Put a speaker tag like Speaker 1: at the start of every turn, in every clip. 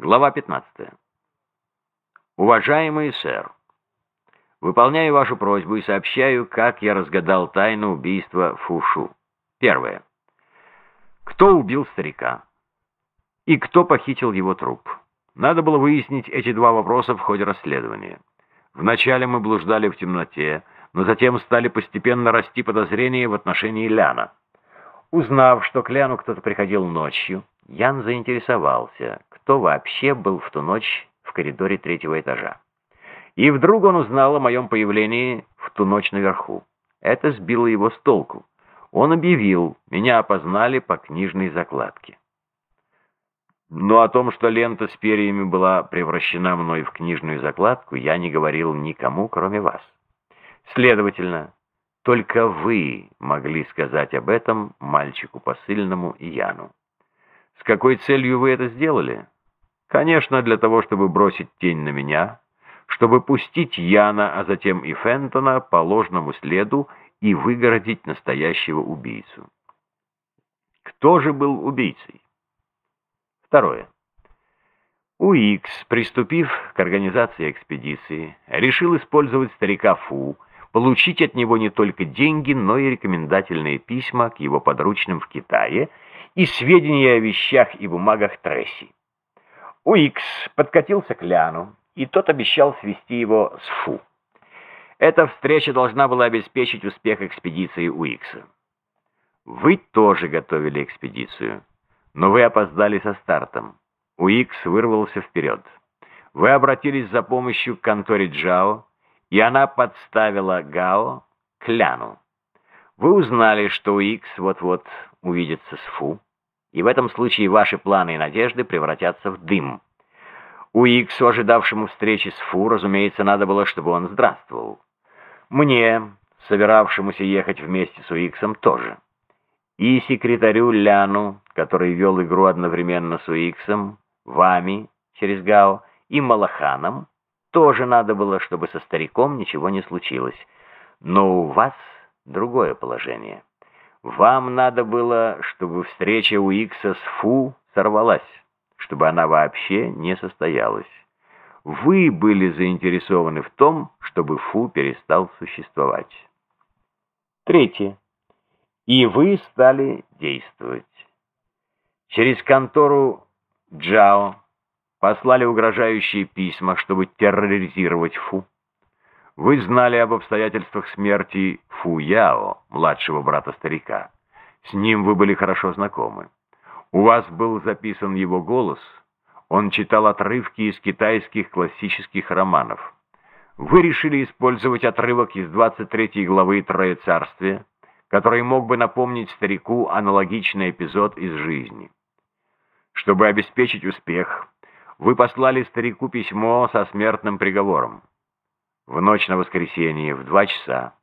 Speaker 1: Глава 15. Уважаемый сэр, выполняю вашу просьбу и сообщаю, как я разгадал тайну убийства Фушу. Первое. Кто убил старика? И кто похитил его труп? Надо было выяснить эти два вопроса в ходе расследования. Вначале мы блуждали в темноте, но затем стали постепенно расти подозрения в отношении Ляна. Узнав, что к Ляну кто-то приходил ночью, Ян заинтересовался, кто вообще был в ту ночь в коридоре третьего этажа. И вдруг он узнал о моем появлении в ту ночь наверху. Это сбило его с толку. Он объявил, меня опознали по книжной закладке. Но о том, что лента с перьями была превращена мной в книжную закладку, я не говорил никому, кроме вас. Следовательно, только вы могли сказать об этом мальчику посыльному Яну. С какой целью вы это сделали? Конечно, для того, чтобы бросить тень на меня, чтобы пустить Яна, а затем и Фентона по ложному следу и выгородить настоящего убийцу. Кто же был убийцей? Второе. Уикс, приступив к организации экспедиции, решил использовать старика Фу, получить от него не только деньги, но и рекомендательные письма к его подручным в Китае и сведения о вещах и бумагах Тресси. Уикс подкатился к Ляну, и тот обещал свести его с Фу. Эта встреча должна была обеспечить успех экспедиции Уикса. Вы тоже готовили экспедицию, но вы опоздали со стартом. Уикс вырвался вперед. Вы обратились за помощью к конторе Джао, и она подставила Гао к Ляну. Вы узнали, что Уикс вот-вот увидится с Фу и в этом случае ваши планы и надежды превратятся в дым. У Иксу, ожидавшему встречи с Фу, разумеется, надо было, чтобы он здравствовал. Мне, собиравшемуся ехать вместе с Уиксом, тоже. И секретарю Ляну, который вел игру одновременно с Уиксом, вами, через Гао, и Малаханом, тоже надо было, чтобы со стариком ничего не случилось. Но у вас другое положение. Вам надо было, чтобы встреча у Икса с Фу сорвалась, чтобы она вообще не состоялась. Вы были заинтересованы в том, чтобы Фу перестал существовать. Третье. И вы стали действовать. Через контору Джао послали угрожающие письма, чтобы терроризировать Фу. Вы знали об обстоятельствах смерти Фу Яо, младшего брата старика. С ним вы были хорошо знакомы. У вас был записан его голос. Он читал отрывки из китайских классических романов. Вы решили использовать отрывок из 23 главы Троецарствия, который мог бы напомнить старику аналогичный эпизод из жизни. Чтобы обеспечить успех, вы послали старику письмо со смертным приговором в ночь на воскресенье в два часа.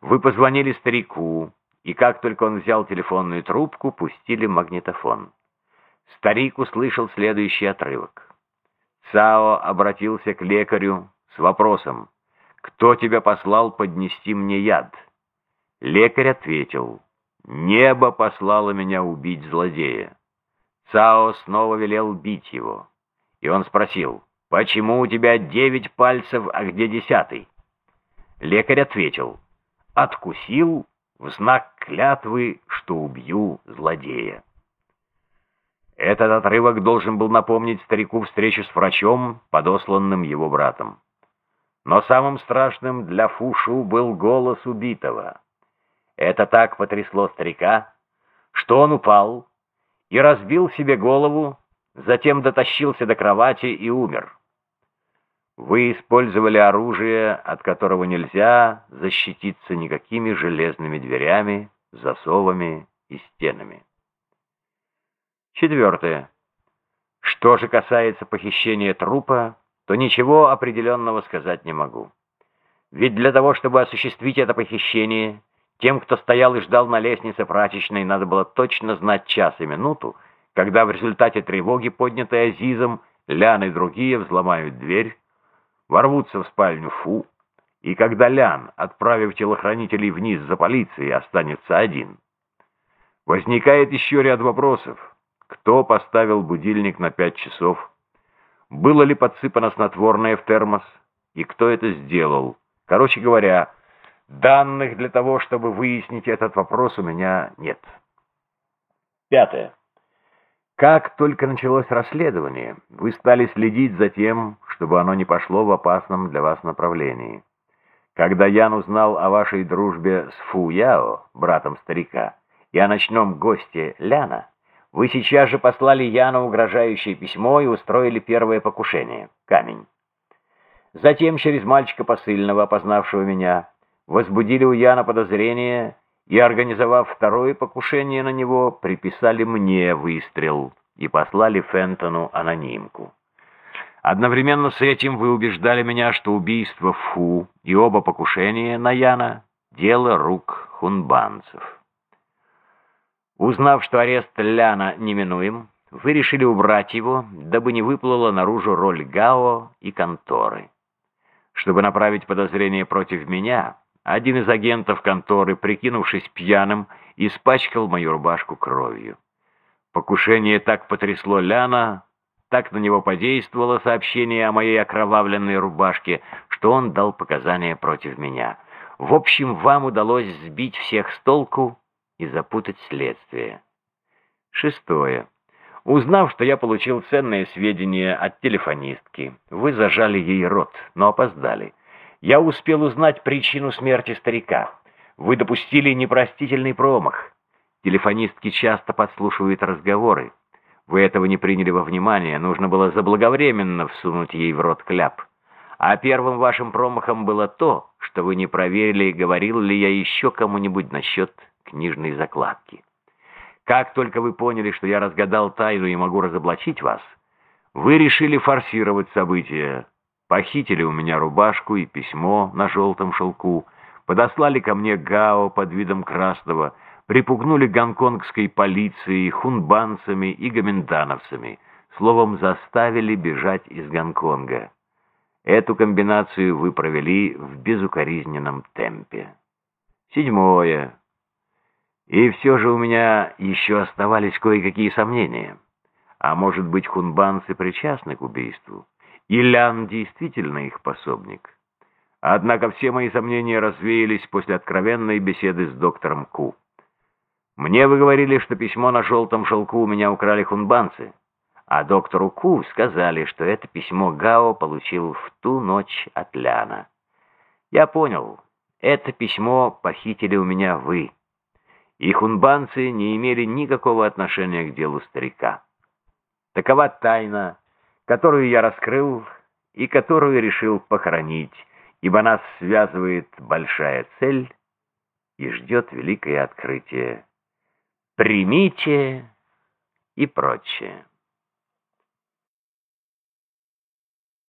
Speaker 1: Вы позвонили старику, и как только он взял телефонную трубку, пустили магнитофон. Старик услышал следующий отрывок. Цао обратился к лекарю с вопросом, «Кто тебя послал поднести мне яд?» Лекарь ответил, «Небо послало меня убить злодея». Цао снова велел бить его, и он спросил, «Почему у тебя девять пальцев, а где десятый?» Лекарь ответил, «Откусил в знак клятвы, что убью злодея». Этот отрывок должен был напомнить старику встречу с врачом, подосланным его братом. Но самым страшным для Фушу был голос убитого. Это так потрясло старика, что он упал и разбил себе голову, затем дотащился до кровати и умер. Вы использовали оружие, от которого нельзя защититься никакими железными дверями, засовами и стенами. Четвертое. Что же касается похищения трупа, то ничего определенного сказать не могу. Ведь для того, чтобы осуществить это похищение, тем, кто стоял и ждал на лестнице прачечной, надо было точно знать час и минуту, когда в результате тревоги, поднятой Азизом, Лян и другие взломают дверь, ворвутся в спальню Фу, и когда Лян, отправив телохранителей вниз за полицией, останется один. Возникает еще ряд вопросов. Кто поставил будильник на пять часов? было ли подсыпано снотворное в термос, и кто это сделал. Короче говоря, данных для того, чтобы выяснить этот вопрос, у меня нет. Пятое. Как только началось расследование, вы стали следить за тем, чтобы оно не пошло в опасном для вас направлении. Когда Ян узнал о вашей дружбе с Фу Яо, братом старика, и о ночном госте Ляна, вы сейчас же послали Яну угрожающее письмо и устроили первое покушение — камень. Затем через мальчика посыльного, опознавшего меня, возбудили у Яна подозрение и, организовав второе покушение на него, приписали мне выстрел и послали Фентону анонимку. Одновременно с этим вы убеждали меня, что убийство Фу и оба покушения на Яна — дело рук хунбанцев. Узнав, что арест Ляна неминуем, вы решили убрать его, дабы не выплыла наружу роль Гао и конторы. Чтобы направить подозрение против меня, один из агентов конторы, прикинувшись пьяным, испачкал мою рубашку кровью. Покушение так потрясло Ляна, так на него подействовало сообщение о моей окровавленной рубашке, что он дал показания против меня. В общем, вам удалось сбить всех с толку и запутать следствие. Шестое. Узнав, что я получил ценные сведения от телефонистки, вы зажали ей рот, но опоздали. Я успел узнать причину смерти старика. Вы допустили непростительный промах. Телефонистки часто подслушивают разговоры. Вы этого не приняли во внимание, нужно было заблаговременно всунуть ей в рот кляп. А первым вашим промахом было то, что вы не проверили, говорил ли я еще кому-нибудь насчет книжной закладки. Как только вы поняли, что я разгадал тайну и могу разоблачить вас, вы решили форсировать события, похитили у меня рубашку и письмо на желтом шелку, подослали ко мне Гао под видом красного, припугнули гонконгской полицией, хунбанцами и гоминдановцами, словом, заставили бежать из Гонконга. Эту комбинацию вы провели в безукоризненном темпе. Седьмое. И все же у меня еще оставались кое-какие сомнения. А может быть, хунбанцы причастны к убийству? Лян действительно их пособник? Однако все мои сомнения развеялись после откровенной беседы с доктором Ку. Мне вы говорили, что письмо на желтом шелку у меня украли хунбанцы, а доктору Ку сказали, что это письмо Гао получил в ту ночь от Ляна. Я понял, это письмо похитили у меня вы. И хунбанцы не имели никакого отношения к делу старика. Такова тайна, которую я раскрыл и которую решил похоронить, ибо нас связывает большая цель и ждет великое открытие примите и прочее.